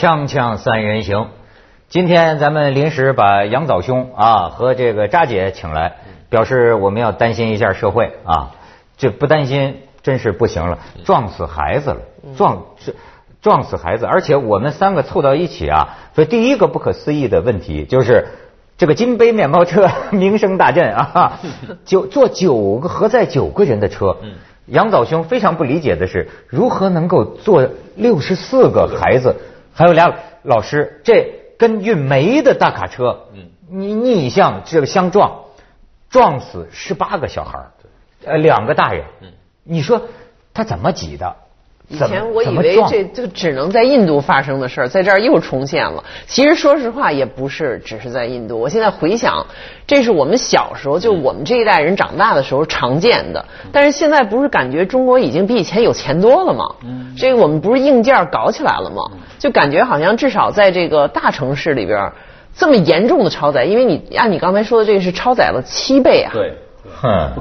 锵锵三人行，今天咱们临时把杨早兄啊和这个扎姐请来，表示我们要担心一下社会啊，这不担心真是不行了，撞死孩子了，撞是撞死孩子，而且我们三个凑到一起啊，所以第一个不可思议的问题就是这个金杯面包车 名声大振啊，九坐九个合载九个人的车。杨早兄非常不理解的是，如何能够坐六十四个孩子，还有俩老师，这跟运煤的大卡车，嗯。逆向这个相撞，撞死十八个小孩儿呃，两个大人，嗯。你说他怎么挤的？以前我以为这就只能在印度发生的事儿，在这儿又重现了。其实说实话，也不是只是在印度。我现在回想，这是我们小时候，就我们这一代人长大的时候常见的。但是现在不是感觉中国已经比以前有钱多了吗？这个我们不是硬件搞起来了吗？就感觉好像至少在这个大城市里边儿，这么严重的超载，因为你按你刚才说的这个是超载了七倍啊。对，哼，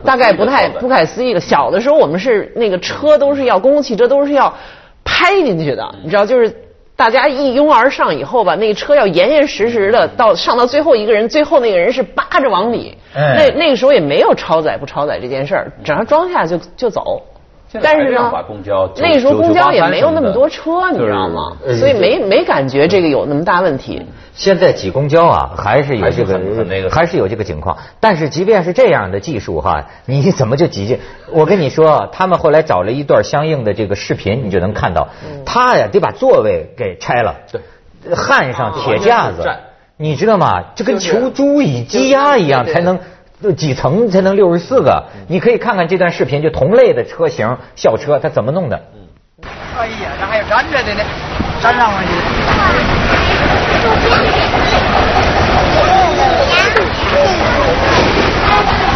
大概不太不可思议的。小的时候，我们是那个车都是要公共汽车都是要拍进去的，你知道，就是大家一拥而上以后吧，那个车要严严实实的到上到最后一个人，最后那个人是扒着往里。哎那那个时候也没有超载不超载这件事儿，只要装下就就走。但是呢那个时候公交也没有那么多车，你知道吗？所以没没感觉这个有那么大问题。现在挤公交啊，还是有这个还是很很那个还是有这个情况。但是即便是这样的技术哈，你怎么就挤进？我跟你说，他们后来找了一段相应的这个视频，你就能看到，他呀得把座位给拆了，对，焊上铁架子你知道吗？就跟就是求猪以鸡鸭一样，才能。呃几层才能六十四个？你可以看看这段视频，就同类的车型校车，它怎么弄的？哎呀，那还有站着的呢，站上了去。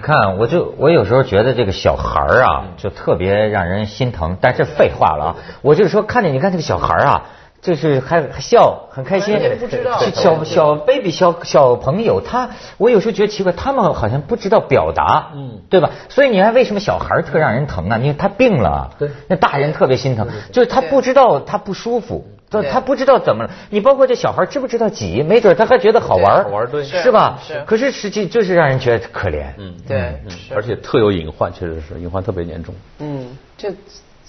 你看，我就我有时候觉得这个小孩儿啊，就特别让人心疼。但是废话了啊，我就是说，看见你看这个小孩儿啊，就是还还笑，很开心不知道。小小 baby 小小朋友，他我有时候觉得奇怪，他们好像不知道表达，嗯，对吧？所以你看，为什么小孩儿特让人疼啊？因为他病了，对那大人特别心疼，就是他不知道他不舒服。他他不知道怎么了，你包括这小孩知不知道挤？没准他还觉得好玩儿好玩儿对是吧？是可是实际就是让人觉得可怜。嗯，对，嗯而且特有隐患，确实是隐患特别严重。嗯，这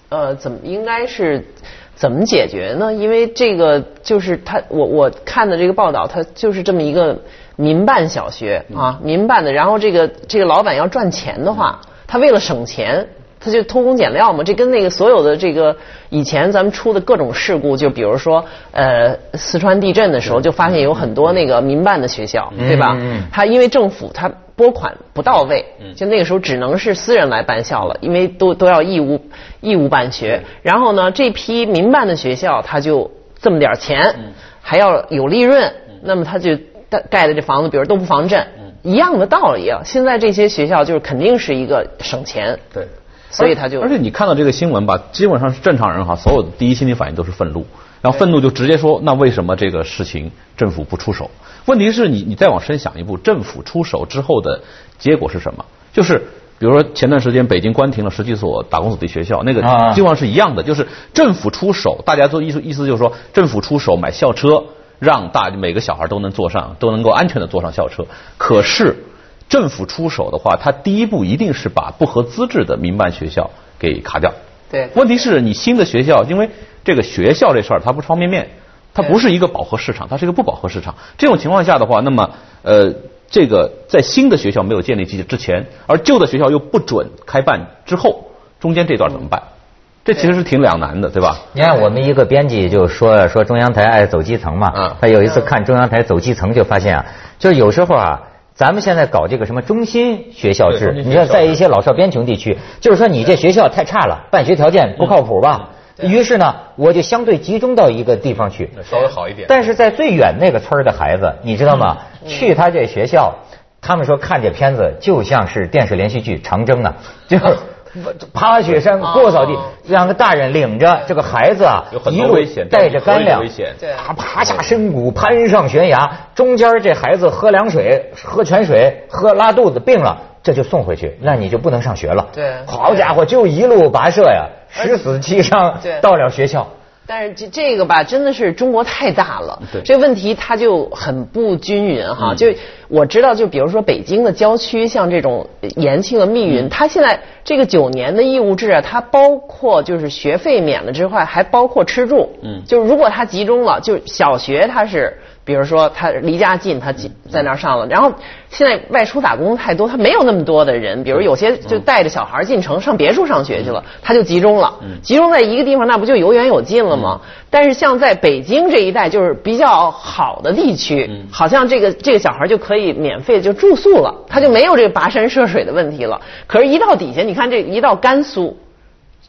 呃怎么应该是怎么解决呢？因为这个就是他，我我看的这个报道，他就是这么一个民办小学啊，民办的。然后这个这个老板要赚钱的话，他为了省钱。他就偷工减料嘛，这跟那个所有的这个以前咱们出的各种事故，就比如说呃四川地震的时候，就发现有很多那个民办的学校，对吧？嗯。嗯他因为政府他拨款不到位，就那个时候只能是私人来办校了，因为都都要义务义务办学。然后呢，这批民办的学校他就这么点钱，还要有利润，那么他就盖盖的这房子，比如都不防震，一样的道理啊。现在这些学校就是肯定是一个省钱，对，所以他就而且你看到这个新闻吧，基本上是正常人哈，所有的第一心理反应都是愤怒，然后愤怒就直接说，那为什么这个事情政府不出手？问题是你你再往深想一步，政府出手之后的结果是什么？就是比如说前段时间北京关停了十几所打工子弟学校，那个啊基本上是一样的，就是政府出手，大家做意思意思就是说政府出手买校车，让大每个小孩都能坐上，都能够安全的坐上校车。可是政府出手的话，他第一步一定是把不合资质的民办学校给卡掉。对问题是你新的学校，因为这个学校这事儿它不是方便面，它不是一个饱和市场，它是一个不饱和市场。这种情况下的话，那么呃，这个在新的学校没有建立机制之前，而旧的学校又不准开办之后，中间这段怎么办？这其实是挺两难的，对吧？你看，我们一个编辑就说说中央台爱走基层嘛，嗯他有一次看中央台走基层，就发现啊，就是有时候啊，咱们现在搞这个什么中心学校制你知道在一些老少边穷地区，就是说你这学校太差了，办学条件不靠谱吧？于是呢，我就相对集中到一个地方去，稍微好一点。但是在最远那个村儿的孩子，你知道吗？去他这学校，他们说看这片子就像是电视连续剧《长征》啊，就是 爬雪山、过草地哦，两个大人领着这个孩子啊有，很一路多危险带着干粮危险，对。爬爬下深谷，攀上悬崖，中间这孩子喝凉水、喝泉水、喝拉肚子病了，这就送回去，那你就不能上学了。对。好家伙，就一路跋涉呀，十死七伤对，到了学校。但是这这个吧，真的是中国太大了对，这个问题它就很不均匀哈。嗯就我知道，就比如说北京的郊区，像这种延庆的密云，它现在这个九年的义务制啊，它包括就是学费免了之外，还包括吃住。嗯就是如果它集中了，就小学它是。比如说，他离家近，他近在那儿上了。然后现在外出打工太多，他没有那么多的人。比如有些就带着小孩进城上别处上学去了，他就集中了。集中在一个地方，那不就有远有近了吗？但是像在北京这一带，就是比较好的地区，好像这个这个小孩就可以免费就住宿了，他就没有这个跋山涉水的问题了。可是，一到底下，你看这一到甘肃。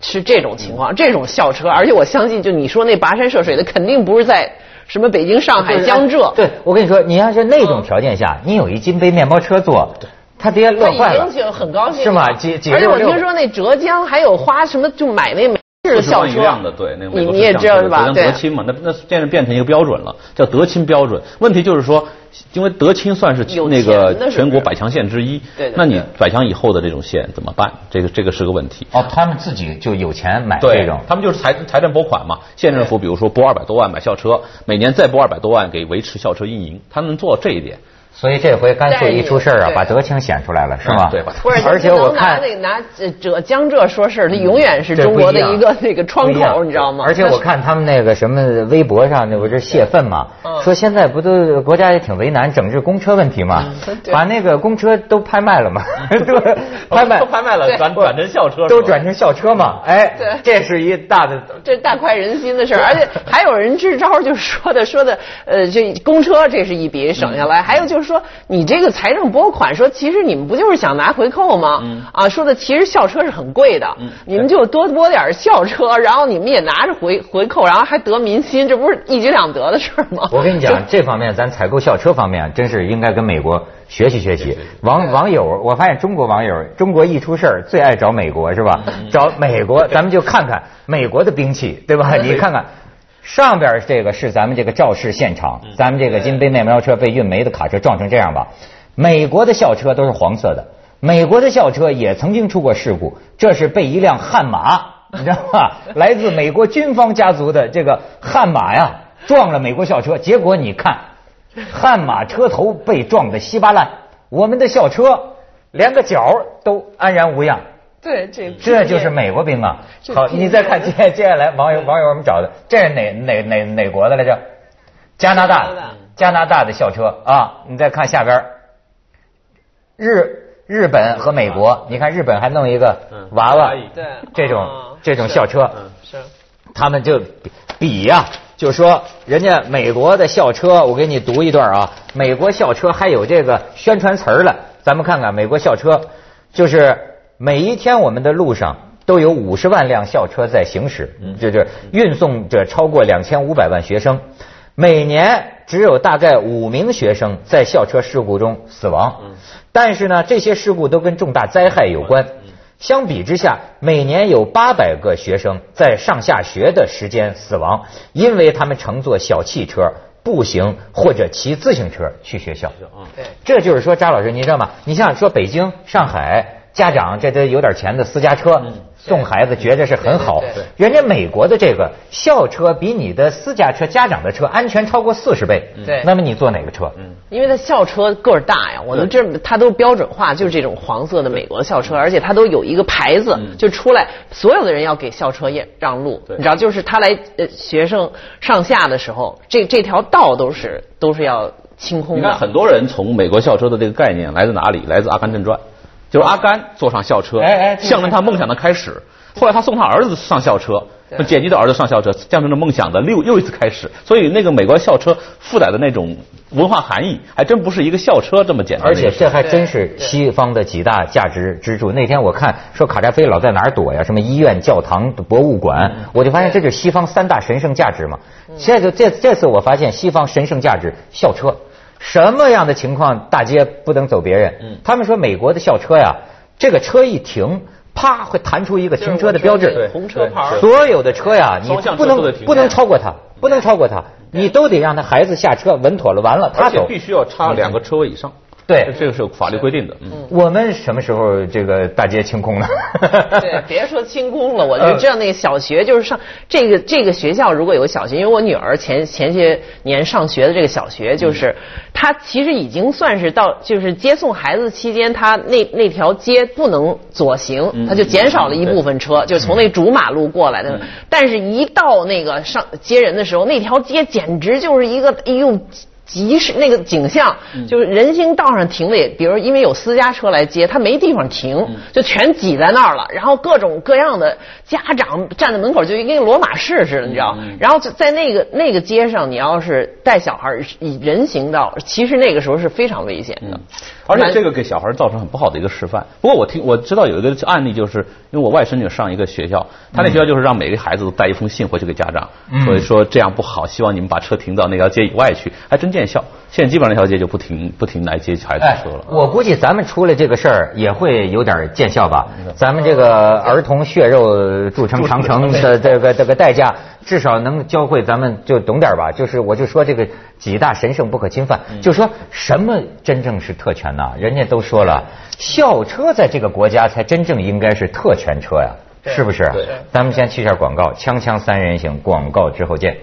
是这种情况，这种校车，而且我相信，就你说那跋山涉水的，肯定不是在什么北京、上海、江浙，对，我跟你说，你要是那种条件下，你有一金杯面包车坐，他爹他乐坏了。很高兴，是吗？几几而且我听说那浙江还有花什么就买那美式的40校车万一辆的，对，那你你也是知道是吧？德对德清嘛，那那现在变成一个标准了，叫德清标准。问题就是说，因为德清算是有那个全国百强县之一，对对那你对百强以后的这种县怎么办？这个这个是个问题。哦，他们自己就有钱买这对种，。他们就是财财政拨款嘛，县政府比如说拨二百多万买校车，每年再拨二百多万给维持校车运营，他能做到这一点。所以这回甘肃一出事儿啊，把德清显出来了，是吗？对吧，而且我看那个拿呃浙江浙说事儿，它永远是中国的一个那个窗口，你知道吗？而且我看他们那个什么微博上，那不是泄愤嘛，嗯。说现在不都国家也挺为难整治公车问题嘛，嗯把那个公车都拍卖了嘛，对，拍卖。都拍卖了转转成校车，都转成校车嘛，哎对，这是一大的。这大快人心的事儿，而且还有人支招，就是说的说的，呃，这公车这是一笔省下来，还有就是说你这个财政拨款，说其实你们不就是想拿回扣吗？嗯啊，说的其实校车是很贵的，嗯你们就多拨点校车，然后你们也拿着回回扣，然后还得民心，这不是一举两得的事儿吗？我跟你讲，这方面咱采购校车方面，真是应该跟美国学习学习。网网友，我发现中国网友，中国一出事儿最爱找美国是吧？找美国，咱们就看看美国的兵器，对吧？你看看。上边这个是咱们这个肇事现场，咱们这个金杯面包车被运煤的卡车撞成这样吧。美国的校车都是黄色的，美国的校车也曾经出过事故，这是被一辆悍马，你知道吧？来自美国军方家族的这个悍马呀，撞了美国校车，结果你看，悍马车头被撞得稀巴烂，我们的校车连个角都安然无恙。对，这这就是美国兵啊！好，你再看接接下来网友 网友们找的，这是哪哪哪哪国的来着？加拿大加拿大加拿大的校车啊！你再看下边，日日本和美国，你看日本还弄一个嗯娃娃，对这种啊这种校车，是他们就比比呀、就说人家美国的校车，我给你读一段啊，美国校车还有这个宣传词儿了，咱们看看美国校车，就是每一天我们的路上都有五十万辆校车在行驶，就是运送着超过两千五百万学生，每年只有大概五名学生在校车事故中死亡，但是呢，这些事故都跟重大灾害有关。相比之下，每年有八百个学生在上下学的时间死亡，因为他们乘坐小汽车、步行或者骑自行车去学校。对。这就是说，张老师，您知道吗？你像说北京、上海家长这都有点钱的私家车。送孩子觉得是很好人家美国的这个校车比你的私家车、家长的车安全超过四十倍。对那么你坐哪个车？因为它校车个儿大呀，我们这它都标准化，就是这种黄色的美国的校车，而且它都有一个牌子，就出来，所有的人要给校车让让路，你知道，就是他来呃学生上下的时候，这这条道都是都是要清空你看，的。很多人从美国校车的这个概念来自哪里？来自《阿甘正传》，就是阿甘坐上校车，哎哎象征他梦想的开始。后来他送他儿子上校车，对简吉的儿子上校车，象征着梦想的又又一次开始。所以那个美国校车附带的那种文化含义，还真不是一个校车这么简单而。且这还真是西方的几大价值支柱。那天我看说卡扎菲老在哪儿躲呀？什么医院、教堂、博物馆，我就发现这就是西方三大神圣价值嘛。现在就这这次我发现西方神圣价值校车，什么样的情况大街不能走别人？他们说美国的校车呀，这个车一停，啪会弹出一个停车的标志，红车牌所有的车呀，你不能不能超过它，不能超过它，你都得让他孩子下车稳妥了，完了他走。必须要插两个车位以上。对这个是有法律规定的。嗯。我们什么时候这个大街清空呢？对，别说清空了，我就知道那个小学就是上这个这个学校如果有个小学，因为我女儿前前些年上学的这个小学，就是她其实已经算是到就是接送孩子期间，她那那条街不能左行，她就减少了一部分车，就是从那主马路过来的。但是，一到那个上接人的时候，那条街简直就是一个哎呦。急是那个景象，就是人行道上停的也，比如因为有私家车来接，他没地方停，就全挤在那儿了。然后各种各样的家长站在门口，就跟罗马市似的，你知道？然后就在那个那个街上，你要是带小孩以人行道，其实那个时候是非常危险的。而且这个给小孩造成很不好的一个示范。不过我听我知道有一个案例，就是因为我外甥女上一个学校，他那学校就是让每个孩子都带一封信回去给家长，所以说这样不好，希望你们把车停到那条街以外去，还真见效。现在基本上那条街就不停不停来接孩子车了。我估计咱们出了这个事儿也会有点见效吧。咱们这个儿童血肉铸成长城的这个这个代价，至少能教会咱们就懂点吧。就是我就说这个几大神圣不可侵犯，就说什么真正是特权呐？人家都说了，校车在这个国家才真正应该是特权车呀，是不是？对咱们先去一下广告，锵锵三人行，广告之后见。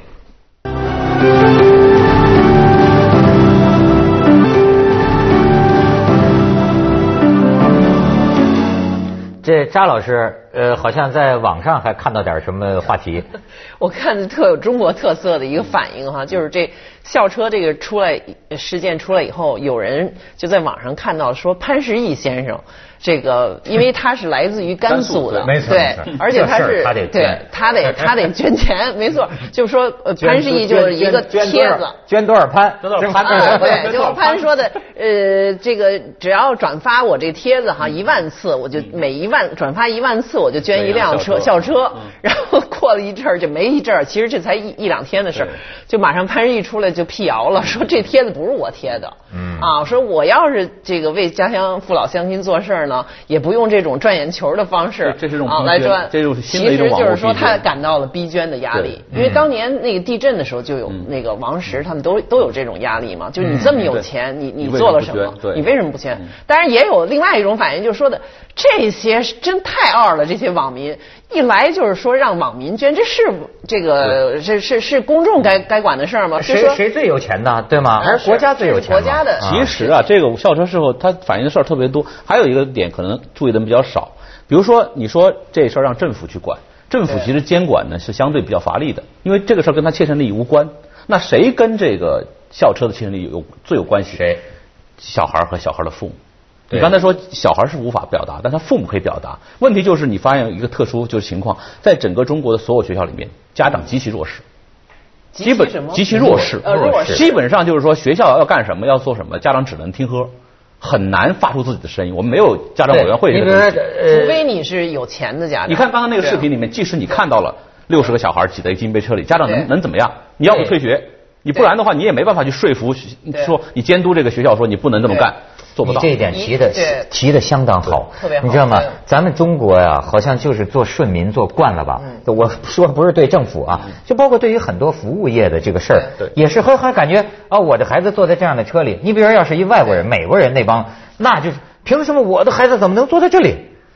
这扎老师，呃，好像在网上还看到点什么话题。我看着特有中国特色的一个反应哈，就是这校车这个出来事件出来以后，有人就在网上看到说潘石屹先生，这个因为他是来自于甘肃的，对没错对，而且他是他得对他得 他得捐钱，没错，就是说呃潘石屹就是一个帖子。捐多少潘？捐多少潘啊，对，就潘说的，呃，这个只要转发我这帖子哈一万次，我就每一万转发一万次，我就捐一辆车校车。然后过了一阵儿就没一阵儿，其实这才一一两天的事儿，就马上潘石屹出来就辟谣了，说这帖子不是我贴的，嗯啊，说我要是这个为家乡父老乡亲做事儿呢，也不用这种赚眼球的方式，这这是种啊来赚，其实就是说他感到了逼捐的压力，因为当年那个地震的时候就有嗯。那个王石他们都都有这种压力嘛，就是你这么有钱，你你做了什么？你为什么不捐？当然也有另外一种反应，就是说的这些真太二了，这些网民一来就是说让网民捐，这是这个是是是公众该该管的事儿吗？谁谁最有钱呢？对吗？还是国家最有钱国家的啊其实啊，这个校车事后它反映的事儿特别多，还有一个点可能注意的比较少。比如说，你说这事儿让政府去管，政府其实监管呢是相对比较乏力的，因为这个事儿跟他切身利益无关。那谁跟这个校车的切身利益有最有关系？谁？小孩儿和小孩儿的父母。对你刚才说小孩是无法表达，但他父母可以表达。问题就是你发现一个特殊就是情况，在整个中国的所有学校里面，家长极其弱势。基本极其弱势，呃弱势基本上就是说学校要干什么要做什么，家长只能听喝，很难发出自己的声音。我们没有家长委员会这个东西。呃除非你是有钱的家长。你看刚刚那个视频里面，即使你看到了六十个小孩挤在一个金杯车里，家长能能怎么样？你要不退学，你不然的话你也没办法去说服说你监督这个学校说你不能这么干，做不到。这一点提的提的相当好，特别好你知道吗？咱们中国呀，好像就是做顺民做惯了吧？嗯我说不是对政府啊，就包括对于很多服务业的这个事儿对，也是会还感觉啊，我的孩子坐在这样的车里，你比如说要是一外国人、美国人那帮，那就是凭什么我的孩子怎么能坐在这里？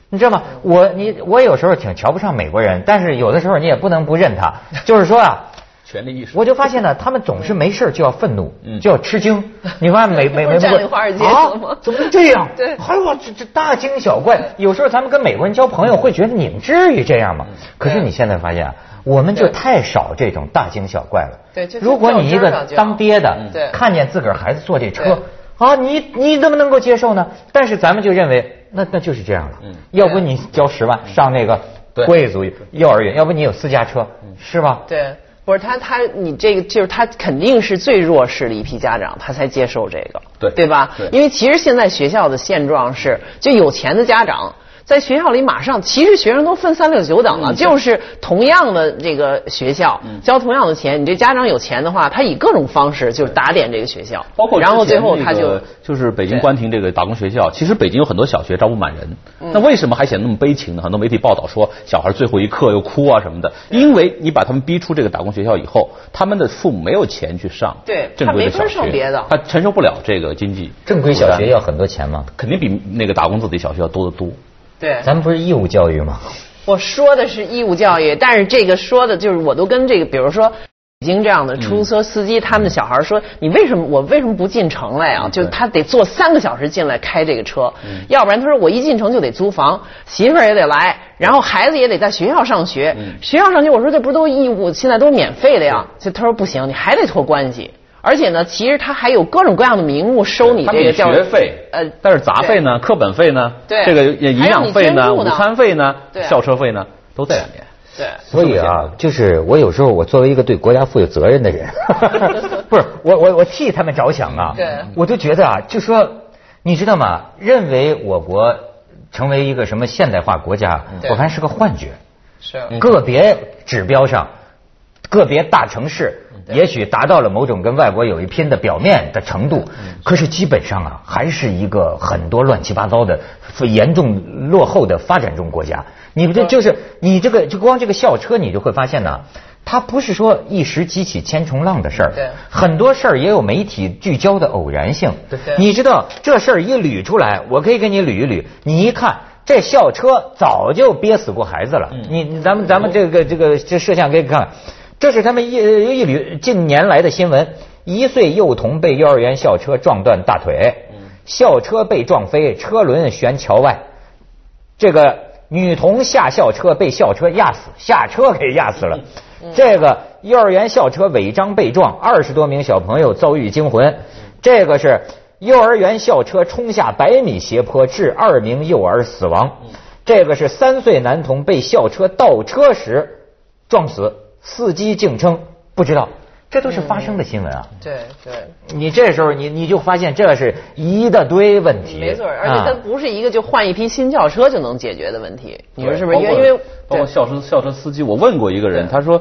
你知道吗？我你我有时候挺瞧不上美国人，但是有的时候你也不能不认他。就是说啊，权力意识。我就发现呢，他们总是没事儿就要愤怒，嗯就要吃惊。你发现美美美不是占领华尔街啊怎么能这样？对哎呦，这这大惊小怪。有时候咱们跟美国人交朋友，会觉得你们至于这样吗？可是你现在发现啊，我们就太少这种大惊小怪了。对如果你一个当爹的看见自个儿孩子坐这车。啊，你你怎么能够接受呢？但是咱们就认为，那那就是这样了。嗯要不你交十万上那个贵族幼儿园，要不你有私家车，是吧？对，不是他他你这个就是他肯定是最弱势的一批家长，他才接受这个，对对吧？对因为其实现在学校的现状是，就有钱的家长。在学校里，马上其实学生都分三六九等了，嗯就是同样的这个学校，交同样的钱，你这家长有钱的话，他以各种方式就是打点这个学校，包括然后最后他就就是北京对关停这个打工学校，其实北京有很多小学招不满人，嗯那为什么还显得那么悲情呢？很多媒体报道说小孩最后一刻又哭啊什么的，因为你把他们逼出这个打工学校以后，他们的父母没有钱去上对正规的他没法小学，上别的他承受不了这个经济正规小学要很多钱吗？肯定比那个打工子弟小学要多得多。对，咱们不是义务教育吗？我说的是义务教育，但是这个说的就是我都跟这个，比如说北京这样的出租车司机，他们的小孩说，你为什么我为什么不进城来啊？就他得坐三个小时进来开这个车，要不然他说我一进城就得租房，媳妇儿也得来，然后孩子也得在学校上学，学校上学我说这不都义务，现在都是免费的呀？就他说不行，你还得托关系。而且呢，其实他还有各种各样的名目收你他们以这个教学费，呃，但是杂费呢、课本费呢，对这个营养费呢、午餐费呢校车费呢，都在里面。对。所以啊，就是我有时候我作为一个对国家负有责任的人，不是我我我替他们着想啊，对我就觉得啊，就说你知道吗？认为我国成为一个什么现代化国家，我发现是个幻觉。是个别指标上，个别大城市也许达到了某种跟外国有一拼的表面的程度，可是基本上啊，还是一个很多乱七八糟的、严重落后的发展中国家。你们这就是你这个就光这个校车，你就会发现呢。它不是说一时激起千重浪的事儿，很多事儿也有媒体聚焦的偶然性。你知道这事儿一捋出来，我可以给你捋一捋。你一看，这校车早就憋死过孩子了。你你咱们咱们这个这个这摄像可以看，这是他们一一缕近年来的新闻：一岁幼童被幼儿园校车撞断大腿，校车被撞飞，车轮悬桥外。这个女童下校车被校车压死，下车给压死了。这个幼儿园校车违章被撞，二十多名小朋友遭遇惊魂。这个是幼儿园校车冲下百米斜坡，致二名幼儿死亡。这个是三岁男童被校车倒车时撞死，司机竟称不知道。这都是发生的新闻啊！对对。你这时候你你就发现这是一大堆问题，没错，而且它啊不是一个就换一批新轿车就能解决的问题，你说是不是？因为因为包括校车校车司机，我问过一个人，他说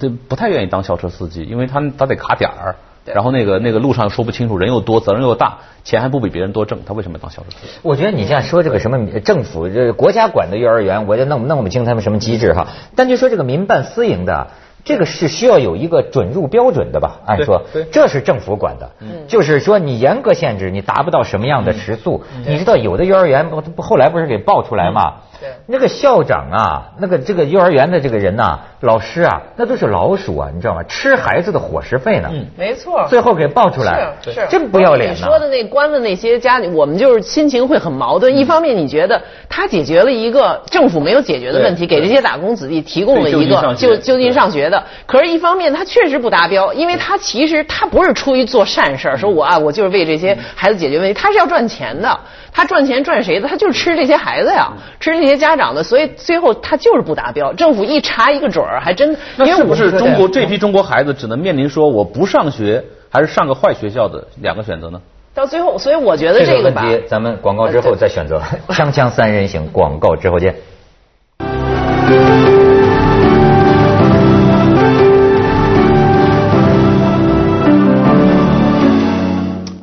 这不太愿意当校车司机，因为他他得卡点儿，对然后那个那个路上又说不清楚，人又多，责任又大，钱还不比别人多挣，他为什么当校车司机？我觉得你像说这个什么政府这国家管的幼儿园，我就弄弄不清他们什么机制哈。但就说这个民办私营的，这个是需要有一个准入标准的吧？按说这是政府管的，就是说你严格限制，你达不到什么样的时速。你知道有的幼儿园不不后来不是给爆出来吗？对那个校长啊，那个这个幼儿园的这个人呐、老师啊，那都是老鼠啊，你知道吗？吃孩子的伙食费呢。没错，最后给爆出来，是是真不要脸呐！你说的那关的那些家里，我们就是心情会很矛盾。一方面，你觉得他解决了一个政府没有解决的问题，给这些打工子弟提供了一个就就近上学的。可是，一方面他确实不达标，因为他其实他不是出于做善事儿，说我啊我就是为这些孩子解决问题，他是要赚钱的。他赚钱赚谁的？他就是吃这些孩子呀，吃这些家长的。所以最后他就是不达标。政府一查一个准儿，还真那是不因为我是中国这批中国孩子只能面临说我不上学，还是上个坏学校的两个选择呢？到最后，所以我觉得这个这个吧。问题，咱们广告之后再选择。锵锵三人行，广告之后见。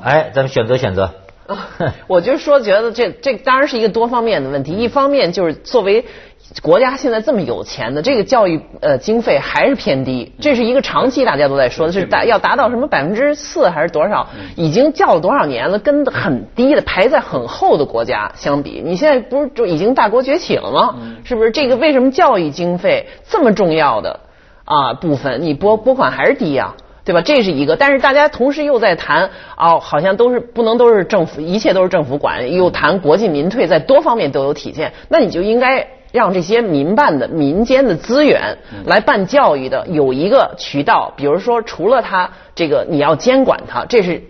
哎，咱们选择选择。我就说，觉得这这当然是一个多方面的问题。一方面就是作为国家现在这么有钱的，这个教育呃经费还是偏低，这是一个长期大家都在说的，是达要达到什么百分之四还是多少？已经叫了多少年了，跟很低的排在很后的国家相比，你现在不是就已经大国崛起了吗？是不是？这个为什么教育经费这么重要的啊部分，你拨拨款还是低呀、对吧？这是一个，但是大家同时又在谈哦，好像都是不能都是政府，一切都是政府管，又谈国进民退，在多方面都有体现。那你就应该让这些民办的、民间的资源来办教育的有一个渠道，比如说除了他这个你要监管他，这是。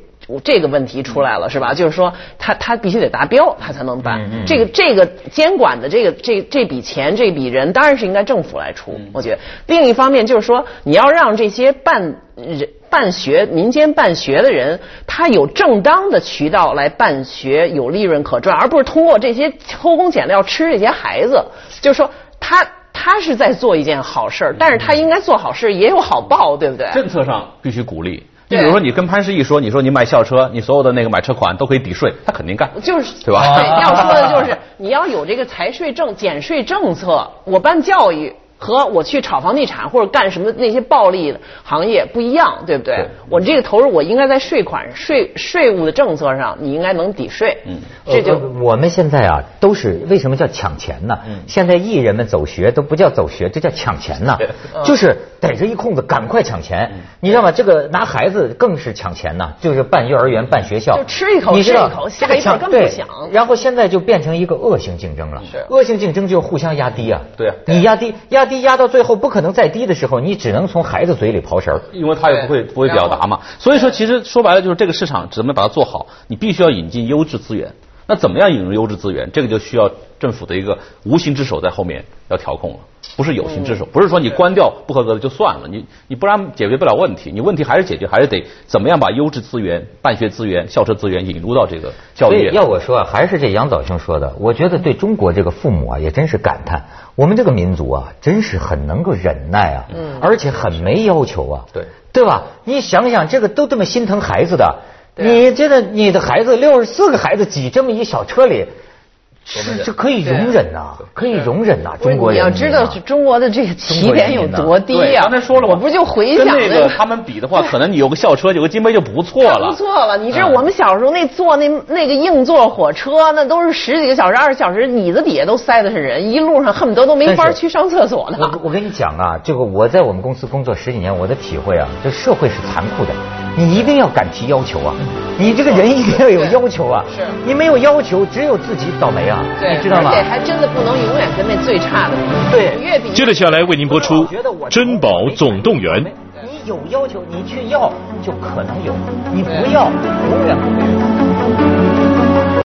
这个问题出来了，是吧？就是说他他必须得达标，他才能办。这个这个监管的这个这这笔钱这笔人当然是应该政府来出，嗯我觉得。另一方面就是说，你要让这些办人办学民间办学的人，他有正当的渠道来办学，有利润可赚，而不是通过这些偷工减料吃这些孩子。就是说他。他是在做一件好事儿，但是他应该做好事也有好报，对不对？政策上必须鼓励。你比如说，你跟潘石屹说，你说你买校车，你所有的那个买车款都可以抵税，他肯定干。就是对吧对，要说的就是你要有这个财税政减税政策，我办教育。和我去炒房地产或者干什么那些暴利的行业不一样，对不对？对我这个投入我应该在税款、税税务的政策上，你应该能抵税。嗯，这就呃我们现在啊，都是为什么叫抢钱呢？嗯现在艺人们走学都不叫走学，这叫抢钱呐，就是逮着一空子赶快抢钱。嗯你知道吗？这个拿孩子更是抢钱呢，就是办幼儿园、办学校，就吃一口你知道是一口下这个一辈儿抢对根本不想然后现在就变成一个恶性竞争了。是恶性竞争就互相压低啊。对啊你压低压低压到最后不可能再低的时候，你只能从孩子嘴里刨食儿。因为他也不会不会表达嘛，所以说其实说白了就是这个市场怎么把它做好，你必须要引进优质资源。那怎么样引入优质资源？这个就需要政府的一个无形之手在后面要调控了，不是有形之手，不是说你关掉不合格的就算了，你你不然解决不了问题，你问题还是解决，还是得怎么样把优质资源、办学资源、校车资源引入到这个教所以育。要我说啊，还是这杨早兄说的，我觉得对中国这个父母啊，也真是感叹，我们这个民族啊，真是很能够忍耐啊，嗯而且很没要求啊，对对吧？你想想，这个都这么心疼孩子的，你这个你的孩子六十四个孩子挤这么一小车里。是是可以容忍呐、可以容忍呐、中国你人民啊要知道中国的这个起点有多低对，呀、刚才说了嘛，我不就回想那个他们比的话，可能你有个校车，有个金杯就不错了。不错了，你知道嗯。我们小时候那坐那那个硬座火车，那都是十几个小时、二十小时，椅子底下都塞的是人，一路上恨不得都没法去上厕所呢。我我跟你讲啊，这个我在我们公司工作十几年，我的体会啊，这社会是残酷的，你一定要敢提要求啊，你这个人一定要有要求啊，是你没有要求，只有自己倒霉啊，对，你知道吗而？且还真的不能永远跟那最差的比。对你越比接着下来为您播出《珍宝总动员》。你有要求，你去要就可能有，你不要永远不会有。